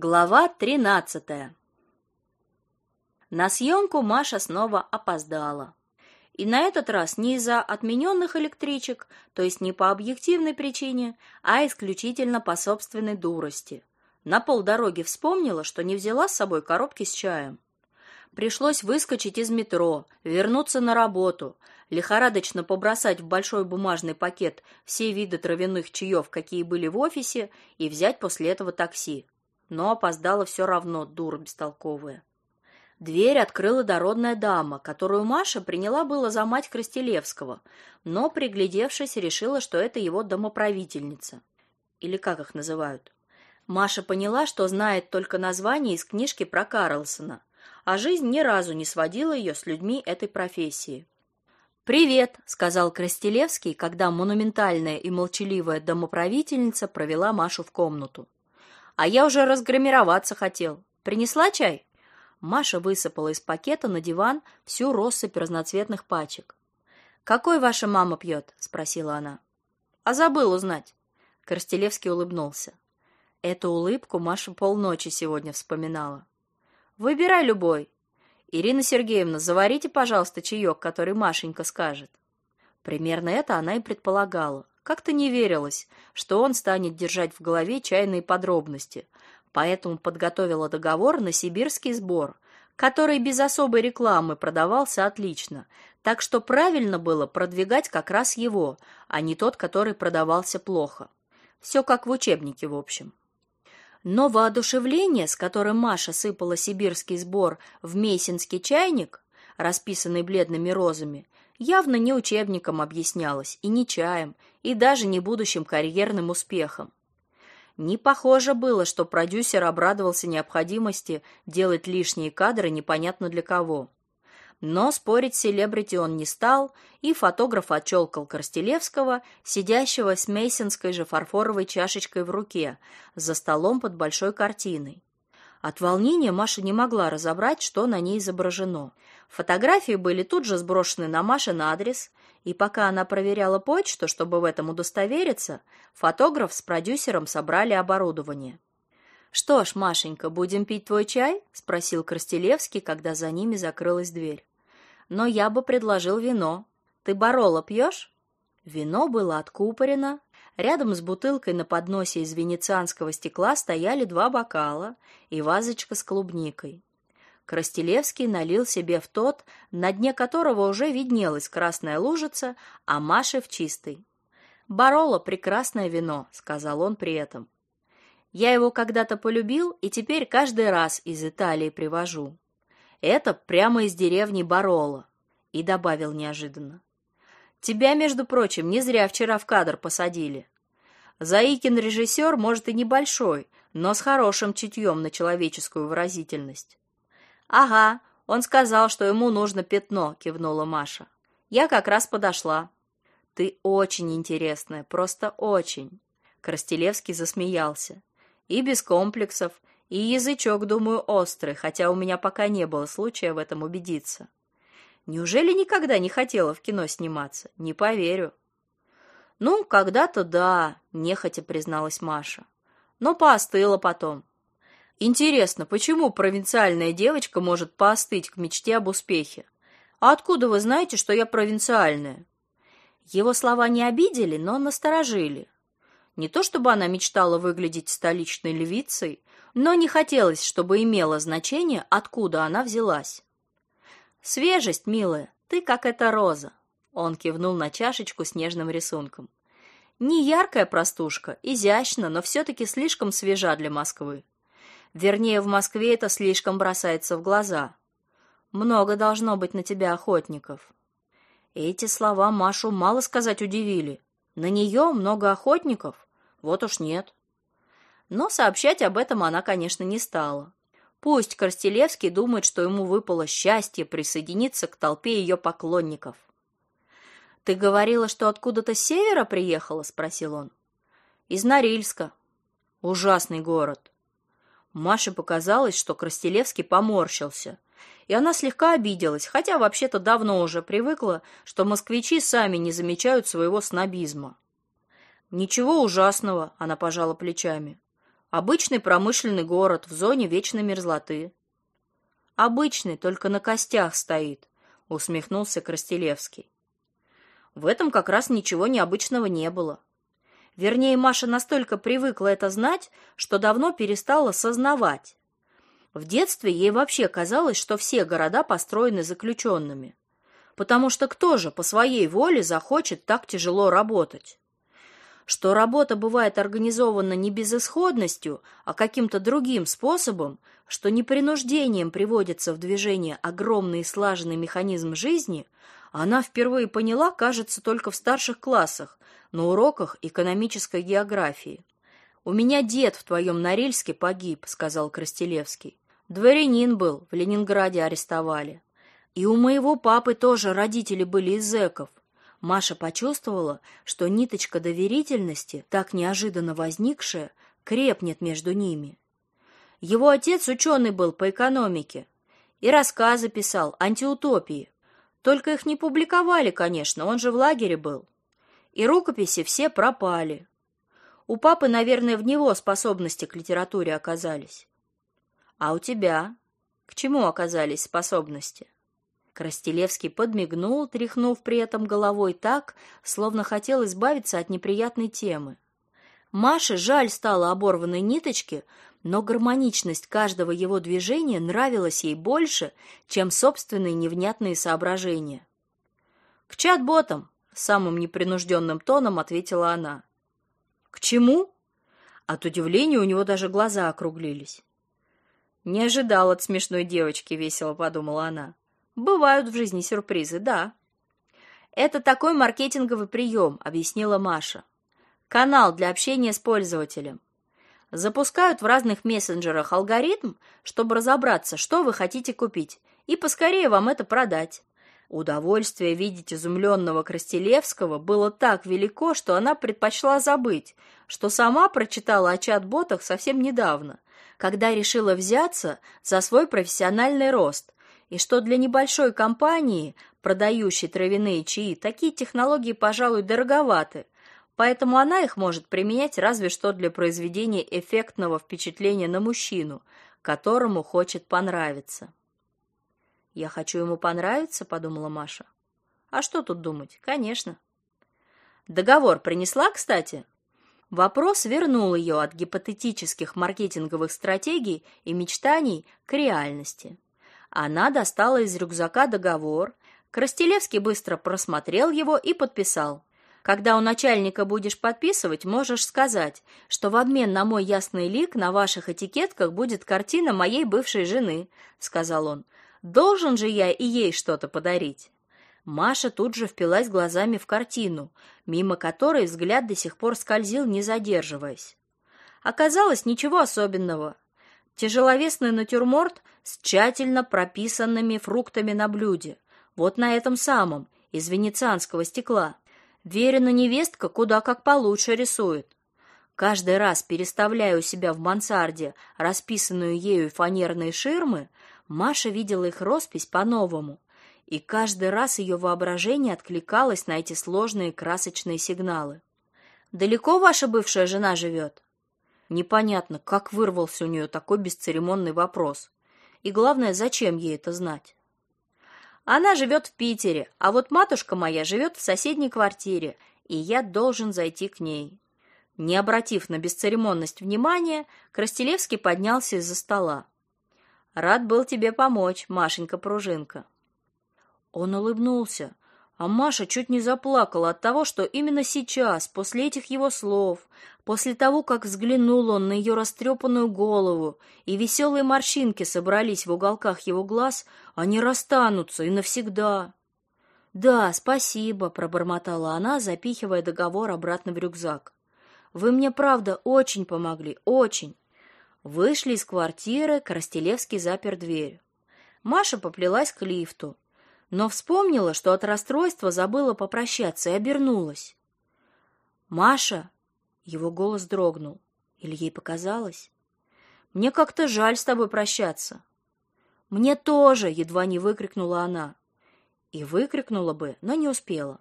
Глава 13. На съемку Маша снова опоздала. И на этот раз не из-за отмененных электричек, то есть не по объективной причине, а исключительно по собственной дурости. На полдороги вспомнила, что не взяла с собой коробки с чаем. Пришлось выскочить из метро, вернуться на работу, лихорадочно побросать в большой бумажный пакет все виды травяных чаев, какие были в офисе, и взять после этого такси но опоздала все равно, дура бестолковая. Дверь открыла дородная дама, которую Маша приняла было за мать Крастелевского, но, приглядевшись, решила, что это его домоправительница. Или как их называют. Маша поняла, что знает только название из книжки про Карлсона, а жизнь ни разу не сводила ее с людьми этой профессии. «Привет», — сказал Крастелевский, когда монументальная и молчаливая домоправительница провела Машу в комнату. А я уже разгримироваться хотел. Принесла чай? Маша высыпала из пакета на диван всю россыпь разноцветных пачек. Какой ваша мама пьет?» — спросила она. А забыл узнать. Корстелевский улыбнулся. Эту улыбку Маша полночи сегодня вспоминала. Выбирай любой. Ирина Сергеевна, заварите, пожалуйста, чаек, который Машенька скажет. Примерно это она и предполагала. Как-то не верилось, что он станет держать в голове чайные подробности, поэтому подготовила договор на сибирский сбор, который без особой рекламы продавался отлично, так что правильно было продвигать как раз его, а не тот, который продавался плохо. Все как в учебнике, в общем. Но воодушевление, с которым Маша сыпала сибирский сбор в мейсинский чайник, расписанный бледными розами, явно не учебником объяснялось, и не чаем, и даже не будущим карьерным успехом. Не похоже было, что продюсер обрадовался необходимости делать лишние кадры непонятно для кого. Но спорить с селебрити он не стал, и фотограф отчелкал Корстелевского, сидящего с мейсонской же фарфоровой чашечкой в руке, за столом под большой картиной. От волнения Маша не могла разобрать, что на ней изображено. Фотографии были тут же сброшены на Машин адрес, и пока она проверяла почту, чтобы в этом удостовериться, фотограф с продюсером собрали оборудование. «Что ж, Машенька, будем пить твой чай?» — спросил Крастелевский, когда за ними закрылась дверь. «Но я бы предложил вино. Ты барола пьешь?» Вино было откупорено, Рядом с бутылкой на подносе из венецианского стекла стояли два бокала и вазочка с клубникой. Крастелевский налил себе в тот, на дне которого уже виднелась красная лужица, а Маше в чистый. «Бароло — прекрасное вино», — сказал он при этом. «Я его когда-то полюбил и теперь каждый раз из Италии привожу. Это прямо из деревни Бароло», — и добавил неожиданно. Тебя, между прочим, не зря вчера в кадр посадили. Заикин режиссер, может, и небольшой, но с хорошим чутьем на человеческую выразительность. Ага, он сказал, что ему нужно пятно, кивнула Маша. Я как раз подошла. Ты очень интересная, просто очень. Крастелевский засмеялся. И без комплексов, и язычок, думаю, острый, хотя у меня пока не было случая в этом убедиться. Неужели никогда не хотела в кино сниматься? Не поверю. Ну, когда-то да, нехотя призналась Маша. Но поостыла потом. Интересно, почему провинциальная девочка может поостыть к мечте об успехе? А откуда вы знаете, что я провинциальная? Его слова не обидели, но насторожили. Не то чтобы она мечтала выглядеть столичной львицей, но не хотелось, чтобы имело значение, откуда она взялась. Свежесть, милая, ты как эта роза. Он кивнул на чашечку с нежным рисунком. Не яркая простушка, изящна, но все таки слишком свежа для Москвы. Вернее, в Москве это слишком бросается в глаза. Много должно быть на тебя охотников. Эти слова Машу мало сказать удивили. На нее много охотников? Вот уж нет. Но сообщать об этом она, конечно, не стала. Пусть Корстелевский думает, что ему выпало счастье присоединиться к толпе ее поклонников. Ты говорила, что откуда-то с севера приехала, спросил он. Из Норильска. Ужасный город. Маше показалось, что Крастелевский поморщился, и она слегка обиделась, хотя вообще-то давно уже привыкла, что москвичи сами не замечают своего снобизма. Ничего ужасного, она пожала плечами. Обычный промышленный город в зоне вечной мерзлоты. Обычный, только на костях стоит, усмехнулся Крастелевский. В этом как раз ничего необычного не было. Вернее, Маша настолько привыкла это знать, что давно перестала сознавать. В детстве ей вообще казалось, что все города построены заключенными. Потому что кто же по своей воле захочет так тяжело работать? Что работа бывает организована не безысходностью, а каким-то другим способом, что не принуждением приводится в движение огромный и слаженный механизм жизни, она впервые поняла, кажется, только в старших классах, на уроках экономической географии. «У меня дед в твоем Норильске погиб», — сказал Крастелевский. «Дворянин был, в Ленинграде арестовали. И у моего папы тоже родители были из зэков. Маша почувствовала, что ниточка доверительности, так неожиданно возникшая, крепнет между ними. Его отец ученый был по экономике и рассказы писал, антиутопии. Только их не публиковали, конечно, он же в лагере был. И рукописи все пропали. У папы, наверное, в него способности к литературе оказались. А у тебя? К чему оказались способности? Крастелевский подмигнул, тряхнув при этом головой так, словно хотел избавиться от неприятной темы. Маше жаль стало оборванной ниточки, но гармоничность каждого его движения нравилась ей больше, чем собственные невнятные соображения. «К чат-ботам», — самым непринужденным тоном ответила она. «К чему?» От удивления у него даже глаза округлились. «Не ожидал от смешной девочки», — весело подумала она. «Бывают в жизни сюрпризы, да». «Это такой маркетинговый прием», — объяснила Маша. «Канал для общения с пользователем запускают в разных мессенджерах алгоритм, чтобы разобраться, что вы хотите купить, и поскорее вам это продать. Удовольствие видеть изумленного Крастелевского было так велико, что она предпочла забыть, что сама прочитала о чат-ботах совсем недавно, когда решила взяться за свой профессиональный рост, и что для небольшой компании, продающей травяные чаи, такие технологии, пожалуй, дороговаты – поэтому она их может применять разве что для произведения эффектного впечатления на мужчину, которому хочет понравиться. Я хочу ему понравиться, подумала Маша. А что тут думать? Конечно. Договор принесла, кстати. Вопрос вернул ее от гипотетических маркетинговых стратегий и мечтаний к реальности. Она достала из рюкзака договор. Крастелевский быстро просмотрел его и подписал. Когда у начальника будешь подписывать, можешь сказать, что в обмен на мой ясный лик на ваших этикетках будет картина моей бывшей жены, сказал он. Должен же я и ей что-то подарить. Маша тут же впилась глазами в картину, мимо которой взгляд до сих пор скользил, не задерживаясь. Оказалось, ничего особенного. Тяжеловесный натюрморт с тщательно прописанными фруктами на блюде. Вот на этом самом, из венецианского стекла. Верина невестка куда как получше рисует. Каждый раз переставляя у себя в мансарде расписанную ею фанерные ширмы, Маша видела их роспись по-новому, и каждый раз ее воображение откликалось на эти сложные красочные сигналы. «Далеко ваша бывшая жена живет?» Непонятно, как вырвался у нее такой бесцеремонный вопрос. И главное, зачем ей это знать? Она живет в Питере, а вот матушка моя живет в соседней квартире, и я должен зайти к ней. Не обратив на бесцеремонность внимания, Крастелевский поднялся из-за стола. Рад был тебе помочь, Машенька Пружинка. Он улыбнулся, а Маша чуть не заплакала от того, что именно сейчас, после этих его слов, после того, как взглянул он на ее растрепанную голову, и веселые морщинки собрались в уголках его глаз, они расстанутся и навсегда. «Да, спасибо», — пробормотала она, запихивая договор обратно в рюкзак. «Вы мне, правда, очень помогли, очень». Вышли из квартиры, Коростелевский запер дверь. Маша поплелась к лифту но вспомнила, что от расстройства забыла попрощаться и обернулась. «Маша!» — его голос дрогнул. Или ей показалось? «Мне как-то жаль с тобой прощаться». «Мне тоже!» — едва не выкрикнула она. И выкрикнула бы, но не успела.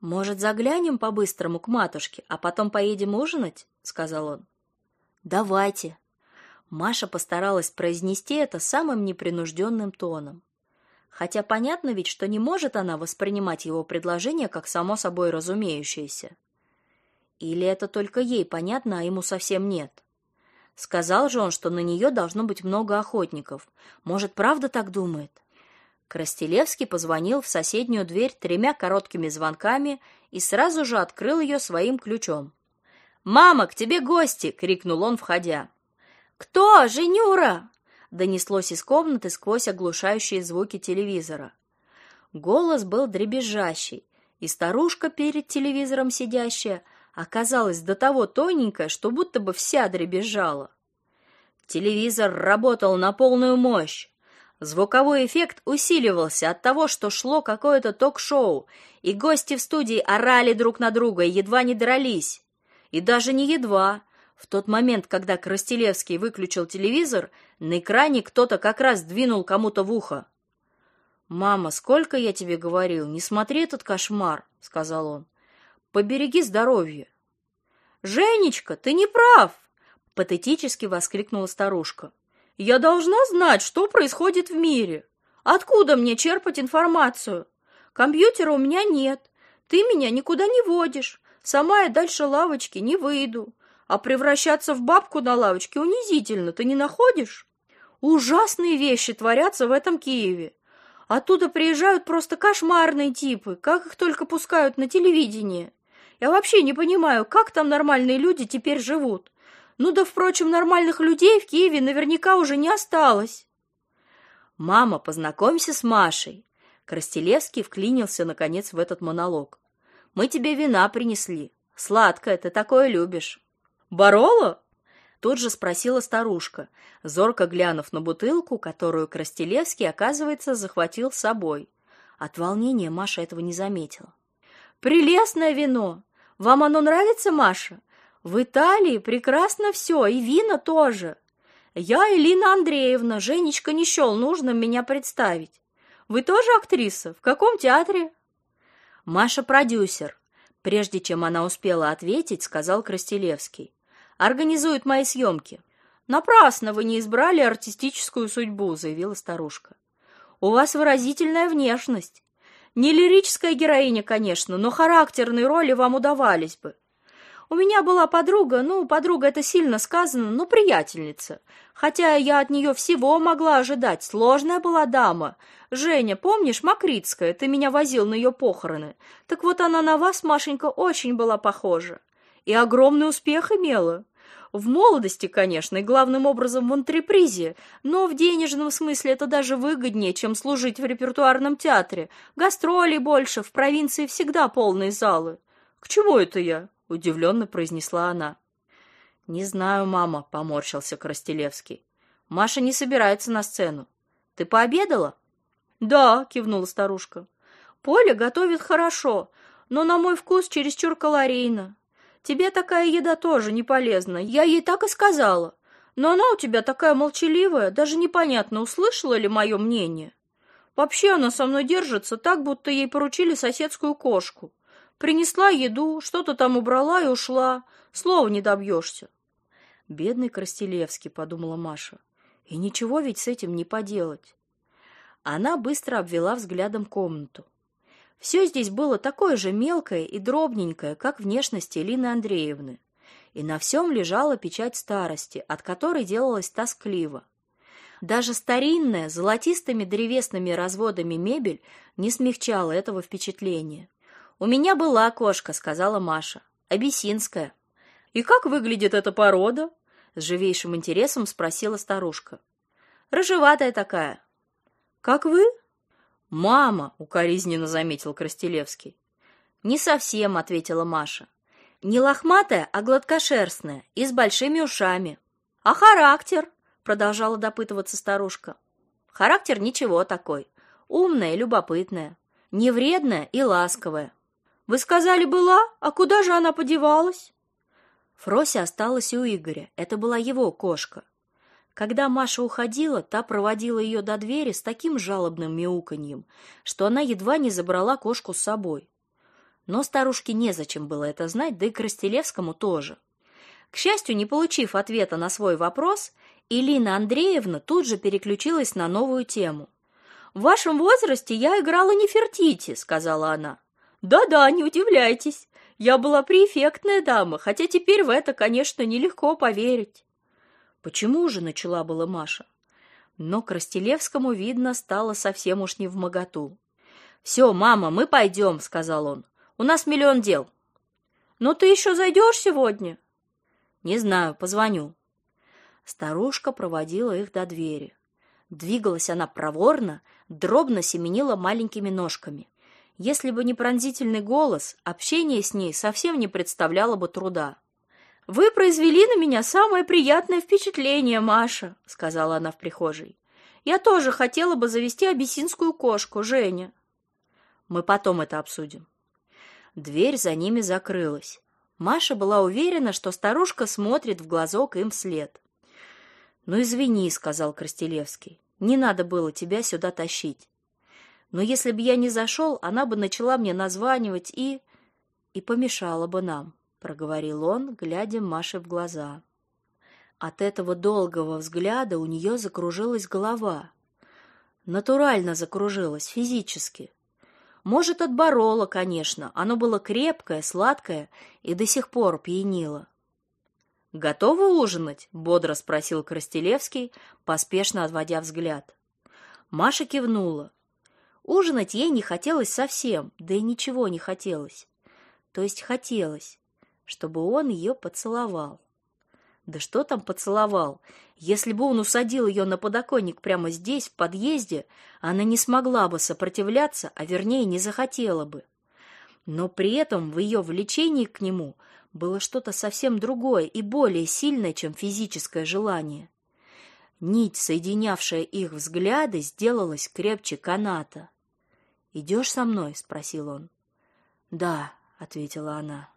«Может, заглянем по-быстрому к матушке, а потом поедем ужинать?» — сказал он. Давайте. Маша постаралась произнести это самым непринужденным тоном. Хотя понятно ведь, что не может она воспринимать его предложение как само собой разумеющееся. Или это только ей понятно, а ему совсем нет? Сказал же он, что на нее должно быть много охотников. Может, правда так думает? Крастелевский позвонил в соседнюю дверь тремя короткими звонками и сразу же открыл ее своим ключом. «Мама, к тебе гости!» — крикнул он, входя. «Кто? Женюра?» — донеслось из комнаты сквозь оглушающие звуки телевизора. Голос был дребезжащий, и старушка перед телевизором сидящая оказалась до того тоненькая, что будто бы вся дребезжала. Телевизор работал на полную мощь. Звуковой эффект усиливался от того, что шло какое-то ток-шоу, и гости в студии орали друг на друга и едва не дрались. И даже не едва. В тот момент, когда Крастелевский выключил телевизор, на экране кто-то как раз двинул кому-то в ухо. «Мама, сколько я тебе говорил, не смотри этот кошмар», — сказал он. «Побереги здоровье». «Женечка, ты не прав!» — патетически воскликнула старушка. Я должна знать, что происходит в мире. Откуда мне черпать информацию? Компьютера у меня нет. Ты меня никуда не водишь. Сама я дальше лавочки не выйду. А превращаться в бабку на лавочке унизительно, ты не находишь? Ужасные вещи творятся в этом Киеве. Оттуда приезжают просто кошмарные типы, как их только пускают на телевидение. Я вообще не понимаю, как там нормальные люди теперь живут. Ну да, впрочем, нормальных людей в Киеве наверняка уже не осталось. Мама, познакомься с Машей. Крастелевский вклинился наконец в этот монолог. Мы тебе вина принесли. Сладкое, ты такое любишь. Барола? Тут же спросила старушка, зорко глянув на бутылку, которую Крастелевский, оказывается, захватил с собой. От волнения Маша этого не заметила. Прелестное вино. Вам оно нравится, Маша? В Италии прекрасно все, и вина тоже. Я Элина Андреевна, Женечка не счел нужным меня представить. Вы тоже актриса? В каком театре? Маша продюсер. Прежде чем она успела ответить, сказал Крастелевский. Организует мои съемки. Напрасно вы не избрали артистическую судьбу, заявила старушка. У вас выразительная внешность. Не лирическая героиня, конечно, но характерные роли вам удавались бы. У меня была подруга, ну, подруга это сильно сказано, но приятельница. Хотя я от нее всего могла ожидать. Сложная была дама. Женя, помнишь, Макритская, ты меня возил на ее похороны. Так вот она на вас, Машенька, очень была похожа. И огромный успех имела. В молодости, конечно, и главным образом в антрепризе, но в денежном смысле это даже выгоднее, чем служить в репертуарном театре. Гастролей больше, в провинции всегда полные залы. К чему это я? — удивленно произнесла она. «Не знаю, мама», — поморщился Крастелевский. «Маша не собирается на сцену. Ты пообедала?» «Да», — кивнула старушка. «Поля готовит хорошо, но на мой вкус чересчур калорийно. Тебе такая еда тоже не полезна. Я ей так и сказала. Но она у тебя такая молчаливая, даже непонятно, услышала ли мое мнение. Вообще она со мной держится так, будто ей поручили соседскую кошку. Принесла еду, что-то там убрала и ушла. Слова не добьешься. Бедный Крастелевский, подумала Маша. И ничего ведь с этим не поделать. Она быстро обвела взглядом комнату. Все здесь было такое же мелкое и дробненькое, как внешность Элины Андреевны. И на всем лежала печать старости, от которой делалось тоскливо. Даже старинная, золотистыми древесными разводами мебель не смягчала этого впечатления. «У меня была кошка», — сказала Маша. «Абиссинская». «И как выглядит эта порода?» — с живейшим интересом спросила старушка. «Рыжеватая такая». «Как вы?» «Мама», — укоризненно заметил Крастелевский. «Не совсем», — ответила Маша. «Не лохматая, а гладкошерстная и с большими ушами». «А характер?» — продолжала допытываться старушка. «Характер ничего такой. Умная любопытная. Невредная и ласковая. Вы сказали, была? А куда же она подевалась? Фрося осталась у Игоря. Это была его кошка. Когда Маша уходила, та проводила ее до двери с таким жалобным мяуканьем, что она едва не забрала кошку с собой. Но старушке незачем было это знать, да и Крастелевскому тоже. К счастью, не получив ответа на свой вопрос, Илина Андреевна тут же переключилась на новую тему. «В вашем возрасте я играла Нефертити», — сказала она. «Да-да, не удивляйтесь. Я была преэффектная дама, хотя теперь в это, конечно, нелегко поверить». «Почему же?» — начала была Маша. Но Крастелевскому, видно, стало совсем уж не в моготу. «Все, мама, мы пойдем», — сказал он. «У нас миллион дел». «Ну ты еще зайдешь сегодня?» «Не знаю, позвоню». Старушка проводила их до двери. Двигалась она проворно, дробно семенила маленькими ножками. Если бы не пронзительный голос, общение с ней совсем не представляло бы труда. «Вы произвели на меня самое приятное впечатление, Маша», — сказала она в прихожей. «Я тоже хотела бы завести абиссинскую кошку, Женя». «Мы потом это обсудим». Дверь за ними закрылась. Маша была уверена, что старушка смотрит в глазок им вслед. «Ну, извини», — сказал Крастелевский. «Не надо было тебя сюда тащить. Но если бы я не зашел, она бы начала мне названивать и... и помешала бы нам» проговорил он, глядя Маше в глаза. От этого долгого взгляда у нее закружилась голова. Натурально закружилась, физически. Может, от борола, конечно, оно было крепкое, сладкое и до сих пор пьянило. «Готовы ужинать?» — бодро спросил Крастелевский, поспешно отводя взгляд. Маша кивнула. Ужинать ей не хотелось совсем, да и ничего не хотелось. То есть хотелось, чтобы он ее поцеловал. Да что там поцеловал? Если бы он усадил ее на подоконник прямо здесь, в подъезде, она не смогла бы сопротивляться, а вернее не захотела бы. Но при этом в ее влечении к нему было что-то совсем другое и более сильное, чем физическое желание. Нить, соединявшая их взгляды, сделалась крепче каната. «Идешь со мной?» — спросил он. «Да», — ответила она.